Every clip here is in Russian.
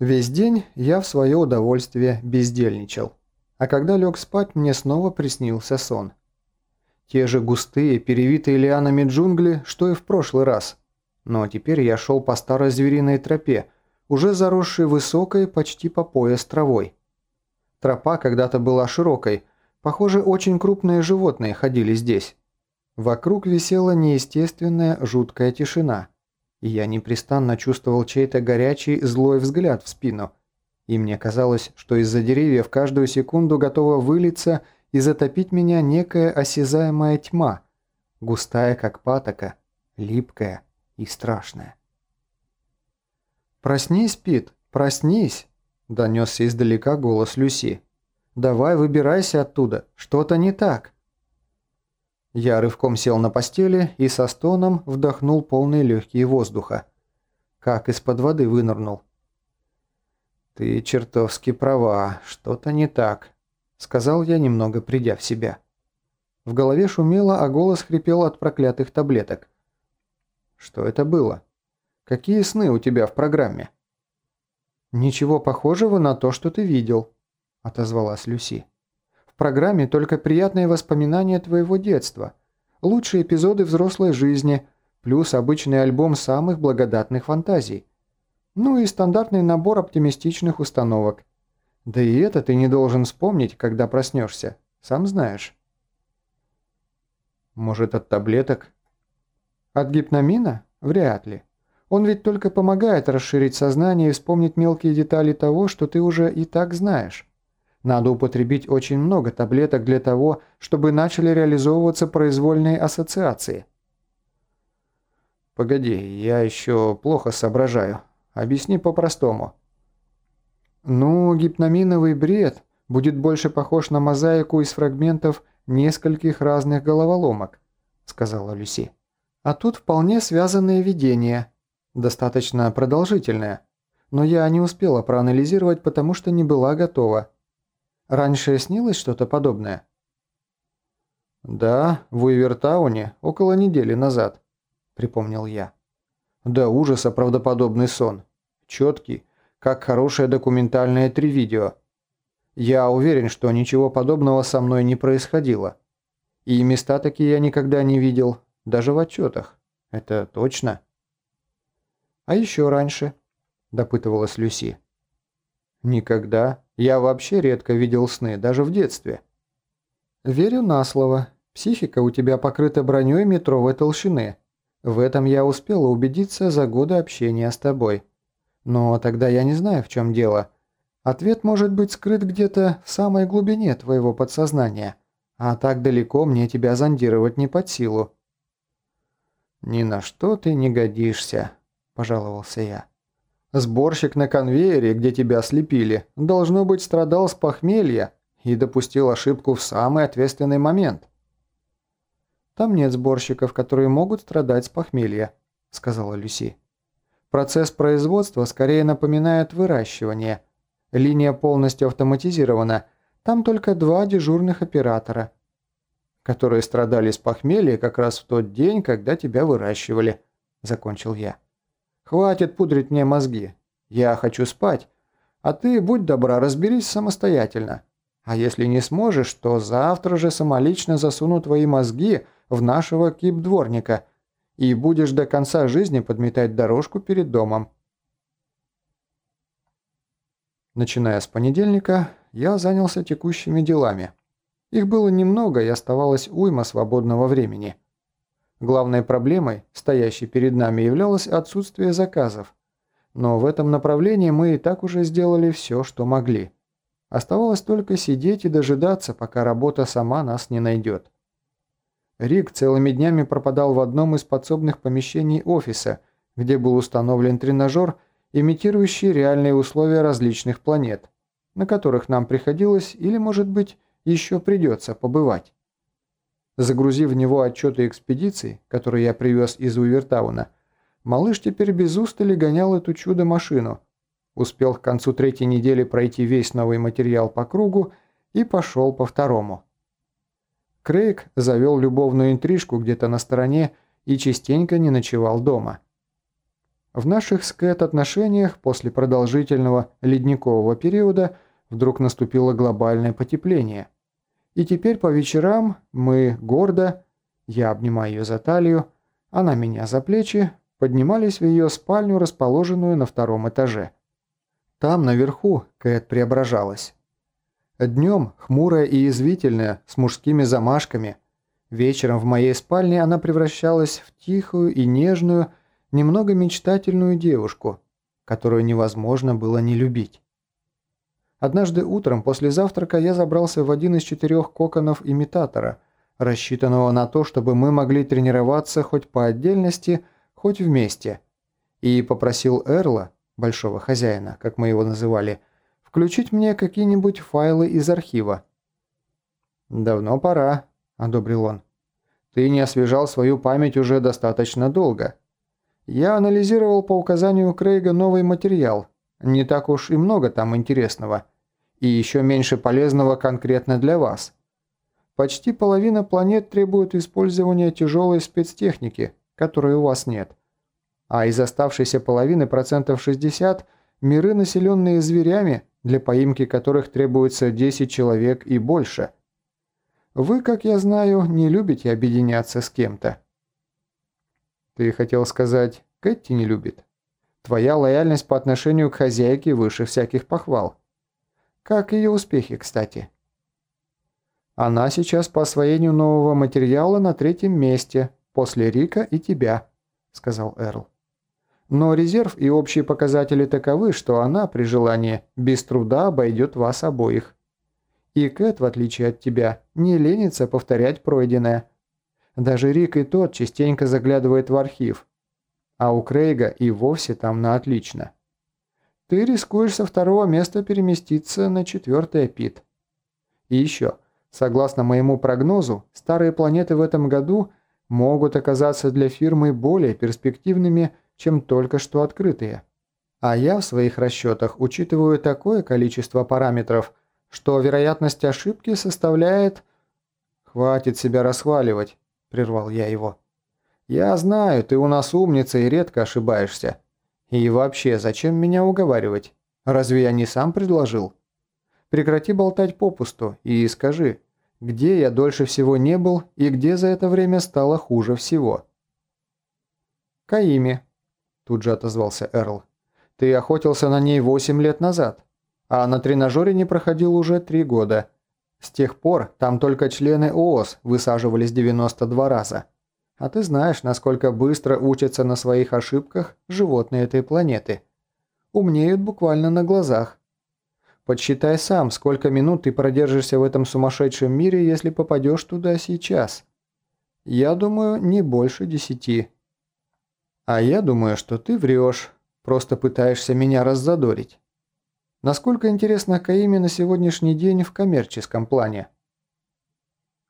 Весь день я в свое удовольствие бездельничал. А когда лег спать, мне снова приснился сон. Те же густые, перевитые лианами джунгли, что и в прошлый раз. Но теперь я шел по старой звериной тропе, уже заросшей высокой, почти по пояс травой. Тропа когда-то была широкой, похоже, очень крупные животные ходили здесь. Вокруг висела неестественная жуткая тишина – и я непрестанно чувствовал чей-то горячий, злой взгляд в спину. И мне казалось, что из-за деревьев каждую секунду готова вылиться и затопить меня некая осязаемая тьма, густая как патока, липкая и страшная. «Проснись, Пит, проснись!» – донесся издалека голос Люси. «Давай выбирайся оттуда, что-то не так!» Я рывком сел на постели и со стоном вдохнул полные легкие воздуха. Как из-под воды вынырнул. «Ты чертовски права, что-то не так», — сказал я, немного придя в себя. В голове шумело, а голос хрипел от проклятых таблеток. «Что это было? Какие сны у тебя в программе?» «Ничего похожего на то, что ты видел», — отозвалась Люси программе только приятные воспоминания твоего детства, лучшие эпизоды взрослой жизни, плюс обычный альбом самых благодатных фантазий. Ну и стандартный набор оптимистичных установок. Да и это ты не должен вспомнить, когда проснешься, сам знаешь. Может, от таблеток? От гипномина? Вряд ли. Он ведь только помогает расширить сознание и вспомнить мелкие детали того, что ты уже и так знаешь. Надо употребить очень много таблеток для того, чтобы начали реализовываться произвольные ассоциации. Погоди, я еще плохо соображаю. Объясни по-простому. Ну, гипноминовый бред будет больше похож на мозаику из фрагментов нескольких разных головоломок, сказала Люси. А тут вполне связанные видения, достаточно продолжительное. Но я не успела проанализировать, потому что не была готова. Раньше снилось что-то подобное?» «Да, в Уивертауне, около недели назад», — припомнил я. «Да ужаса правдоподобный сон. Четкий, как хорошее документальное три-видео. Я уверен, что ничего подобного со мной не происходило. И места такие я никогда не видел, даже в отчетах. Это точно?» «А еще раньше?» – допытывалась Люси. «Никогда. Я вообще редко видел сны, даже в детстве». «Верю на слово. Психика у тебя покрыта броней метровой толщины. В этом я успела убедиться за годы общения с тобой. Но тогда я не знаю, в чем дело. Ответ может быть скрыт где-то в самой глубине твоего подсознания, а так далеко мне тебя зондировать не под силу». «Ни на что ты не годишься», – пожаловался я. Сборщик на конвейере, где тебя слепили, должно быть страдал с похмелья и допустил ошибку в самый ответственный момент. «Там нет сборщиков, которые могут страдать с похмелья», – сказала Люси. «Процесс производства скорее напоминает выращивание. Линия полностью автоматизирована, там только два дежурных оператора, которые страдали с похмелья как раз в тот день, когда тебя выращивали», – закончил я. Хватит пудрить мне мозги. Я хочу спать. А ты, будь добра, разберись самостоятельно. А если не сможешь, то завтра же самолично засуну твои мозги в нашего кип-дворника и будешь до конца жизни подметать дорожку перед домом. Начиная с понедельника, я занялся текущими делами. Их было немного и оставалось уйма свободного времени – Главной проблемой, стоящей перед нами, являлось отсутствие заказов. Но в этом направлении мы и так уже сделали все, что могли. Оставалось только сидеть и дожидаться, пока работа сама нас не найдет. Рик целыми днями пропадал в одном из подсобных помещений офиса, где был установлен тренажер, имитирующий реальные условия различных планет, на которых нам приходилось или, может быть, еще придется побывать. Загрузив в него отчеты экспедиций, которые я привез из Уивертауна, малыш теперь без устали гонял эту чудо-машину. Успел к концу третьей недели пройти весь новый материал по кругу и пошел по второму. Крейг завел любовную интрижку где-то на стороне и частенько не ночевал дома. В наших с Кэт отношениях после продолжительного ледникового периода вдруг наступило глобальное потепление. И теперь по вечерам мы гордо, я обнимаю ее за талию, она меня за плечи, поднимались в ее спальню, расположенную на втором этаже. Там, наверху, Кэт преображалась. Днем хмурая и язвительная, с мужскими замашками. Вечером в моей спальне она превращалась в тихую и нежную, немного мечтательную девушку, которую невозможно было не любить. Однажды утром после завтрака я забрался в один из четырех коконов имитатора, рассчитанного на то, чтобы мы могли тренироваться хоть по отдельности, хоть вместе, и попросил Эрла, большого хозяина, как мы его называли, включить мне какие-нибудь файлы из архива. «Давно пора», – одобрил он. «Ты не освежал свою память уже достаточно долго. Я анализировал по указанию Крейга новый материал. Не так уж и много там интересного. И еще меньше полезного конкретно для вас. Почти половина планет требует использования тяжелой спецтехники, которой у вас нет. А из оставшейся половины процентов 60 – миры, населенные зверями, для поимки которых требуется 10 человек и больше. Вы, как я знаю, не любите объединяться с кем-то. Ты хотел сказать, Кэти не любит? Твоя лояльность по отношению к хозяйке выше всяких похвал. Как ее успехи, кстати? Она сейчас по освоению нового материала на третьем месте, после Рика и тебя, сказал Эрл. Но резерв и общие показатели таковы, что она, при желании, без труда обойдет вас обоих. И Кэт, в отличие от тебя, не ленится повторять пройденное. Даже Рик и тот частенько заглядывает в архив. А у Крейга и вовсе там на отлично. Ты рискуешь со второго места переместиться на четвертое пит. И еще, согласно моему прогнозу, старые планеты в этом году могут оказаться для фирмы более перспективными, чем только что открытые. А я в своих расчетах учитываю такое количество параметров, что вероятность ошибки составляет... «Хватит себя расхваливать», – прервал я его. «Я знаю, ты у нас умница и редко ошибаешься. И вообще, зачем меня уговаривать? Разве я не сам предложил? Прекрати болтать попусту и скажи, где я дольше всего не был и где за это время стало хуже всего?» «Каиме», – тут же отозвался Эрл. «Ты охотился на ней восемь лет назад, а на тренажере не проходил уже три года». С тех пор там только члены ООС высаживались 92 раза. А ты знаешь, насколько быстро учатся на своих ошибках животные этой планеты. Умнеют буквально на глазах. Подсчитай сам, сколько минут ты продержишься в этом сумасшедшем мире, если попадешь туда сейчас. Я думаю, не больше десяти. А я думаю, что ты врешь, просто пытаешься меня раззадорить. Насколько интересна Каими на сегодняшний день в коммерческом плане?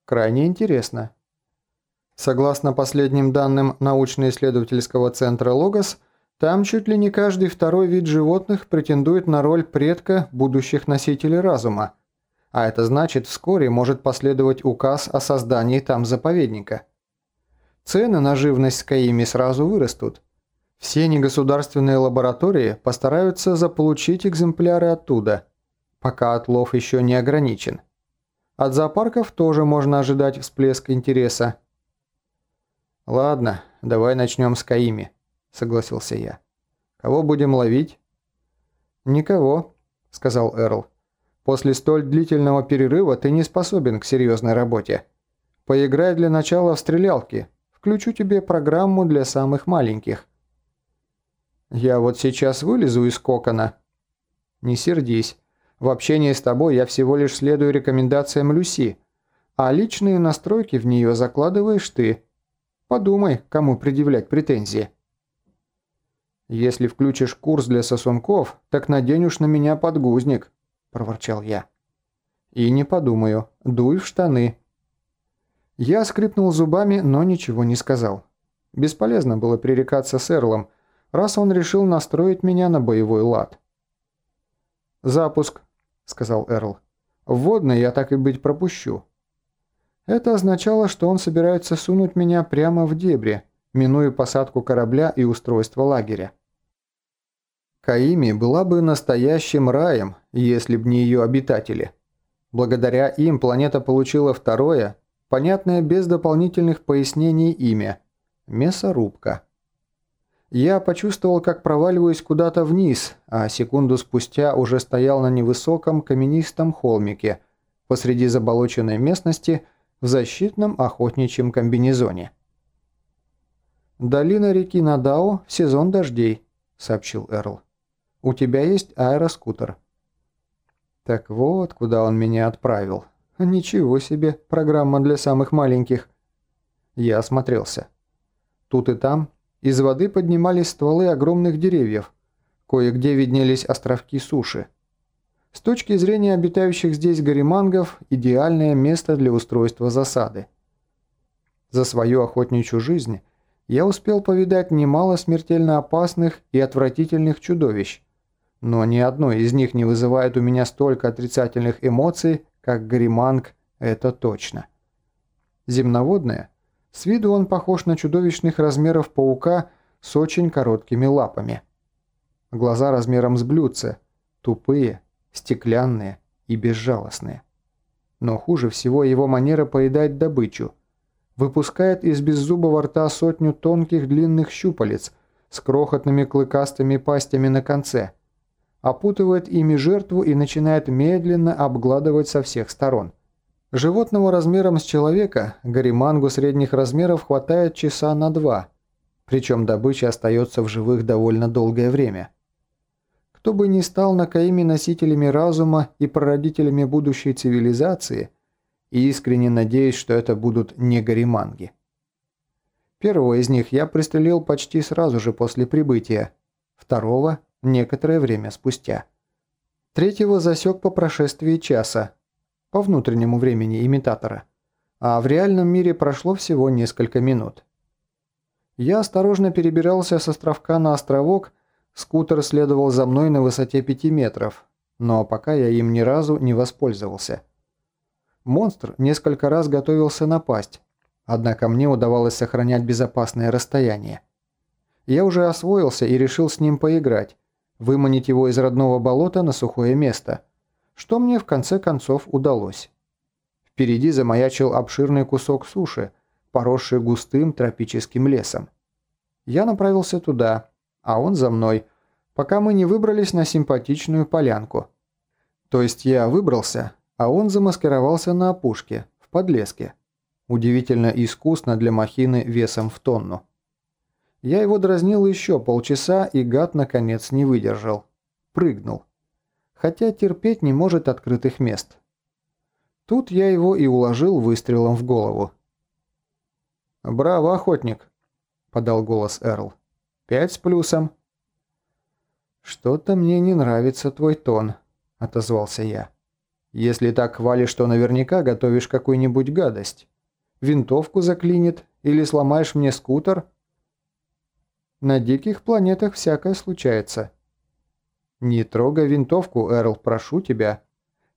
Крайне интересно. Согласно последним данным научно-исследовательского центра «Логос», там чуть ли не каждый второй вид животных претендует на роль предка будущих носителей разума. А это значит, вскоре может последовать указ о создании там заповедника. Цены на живность с Каими сразу вырастут – все негосударственные лаборатории постараются заполучить экземпляры оттуда, пока отлов еще не ограничен. От зоопарков тоже можно ожидать всплеск интереса. «Ладно, давай начнем с Каими», — согласился я. «Кого будем ловить?» «Никого», — сказал Эрл. «После столь длительного перерыва ты не способен к серьезной работе. Поиграй для начала в стрелялки. Включу тебе программу для самых маленьких. Я вот сейчас вылезу из кокона. Не сердись. В общении с тобой я всего лишь следую рекомендациям Люси, а личные настройки в нее закладываешь ты. Подумай, кому предъявлять претензии. Если включишь курс для сосунков, так надень уж на меня подгузник, проворчал я. И не подумаю, дуй в штаны. Я скрипнул зубами, но ничего не сказал. Бесполезно было пререкаться с Эрлом, раз он решил настроить меня на боевой лад. «Запуск», — сказал Эрл. «Вводный я так и быть пропущу». Это означало, что он собирается сунуть меня прямо в дебри, минуя посадку корабля и устройство лагеря. Каими была бы настоящим раем, если б не ее обитатели. Благодаря им планета получила второе, понятное без дополнительных пояснений имя – мясорубка. Я почувствовал, как проваливаюсь куда-то вниз, а секунду спустя уже стоял на невысоком каменистом холмике посреди заболоченной местности в защитном охотничьем комбинезоне. «Долина реки Надао сезон дождей», — сообщил Эрл. «У тебя есть аэроскутер». Так вот, куда он меня отправил. Ничего себе, программа для самых маленьких. Я осмотрелся. Тут и там из воды поднимались стволы огромных деревьев. Кое-где виднелись островки суши. С точки зрения обитающих здесь горимангов, идеальное место для устройства засады. За свою охотничью жизнь я успел повидать немало смертельно опасных и отвратительных чудовищ, но ни одно из них не вызывает у меня столько отрицательных эмоций, как гориманг, это точно. Земноводное – с виду он похож на чудовищных размеров паука с очень короткими лапами. Глаза размером с блюдце, тупые, стеклянные и безжалостные. Но хуже всего его манера поедать добычу. Выпускает из беззубого рта сотню тонких длинных щупалец с крохотными клыкастыми пастями на конце. Опутывает ими жертву и начинает медленно обгладывать со всех сторон. Животного размером с человека горимангу средних размеров хватает часа на два, причем добыча остается в живых довольно долгое время. Кто бы ни стал на Каиме носителями разума и прародителями будущей цивилизации, и искренне надеюсь, что это будут не гориманги. Первого из них я пристрелил почти сразу же после прибытия, второго – некоторое время спустя. Третьего засек по прошествии часа, по внутреннему времени имитатора, а в реальном мире прошло всего несколько минут. Я осторожно перебирался с островка на островок, скутер следовал за мной на высоте 5 метров, но пока я им ни разу не воспользовался. Монстр несколько раз готовился напасть, однако мне удавалось сохранять безопасное расстояние. Я уже освоился и решил с ним поиграть, выманить его из родного болота на сухое место – что мне в конце концов удалось. Впереди замаячил обширный кусок суши, поросший густым тропическим лесом. Я направился туда, а он за мной, пока мы не выбрались на симпатичную полянку. То есть я выбрался, а он замаскировался на опушке, в подлеске. Удивительно искусно для махины весом в тонну. Я его дразнил еще полчаса, и гад наконец не выдержал. Прыгнул хотя терпеть не может открытых мест. Тут я его и уложил выстрелом в голову. «Браво, охотник!» – подал голос Эрл. «Пять с плюсом». «Что-то мне не нравится твой тон», – отозвался я. «Если так хвалишь, то наверняка готовишь какую-нибудь гадость. Винтовку заклинит или сломаешь мне скутер?» «На диких планетах всякое случается», «Не трогай винтовку, Эрл, прошу тебя.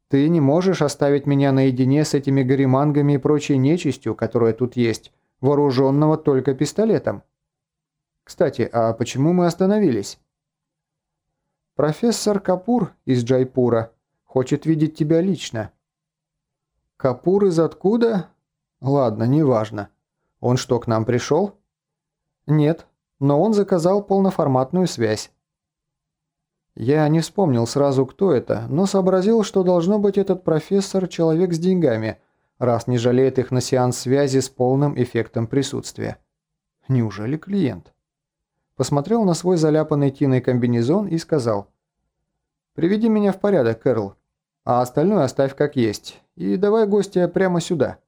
Ты не можешь оставить меня наедине с этими горимангами и прочей нечистью, которая тут есть, вооруженного только пистолетом. Кстати, а почему мы остановились?» «Профессор Капур из Джайпура хочет видеть тебя лично». «Капур из откуда?» «Ладно, неважно. Он что, к нам пришел?» «Нет, но он заказал полноформатную связь. Я не вспомнил сразу, кто это, но сообразил, что должно быть этот профессор человек с деньгами, раз не жалеет их на сеанс связи с полным эффектом присутствия. Неужели клиент? Посмотрел на свой заляпанный тиной комбинезон и сказал. «Приведи меня в порядок, Кэрл, а остальное оставь как есть, и давай гостя прямо сюда».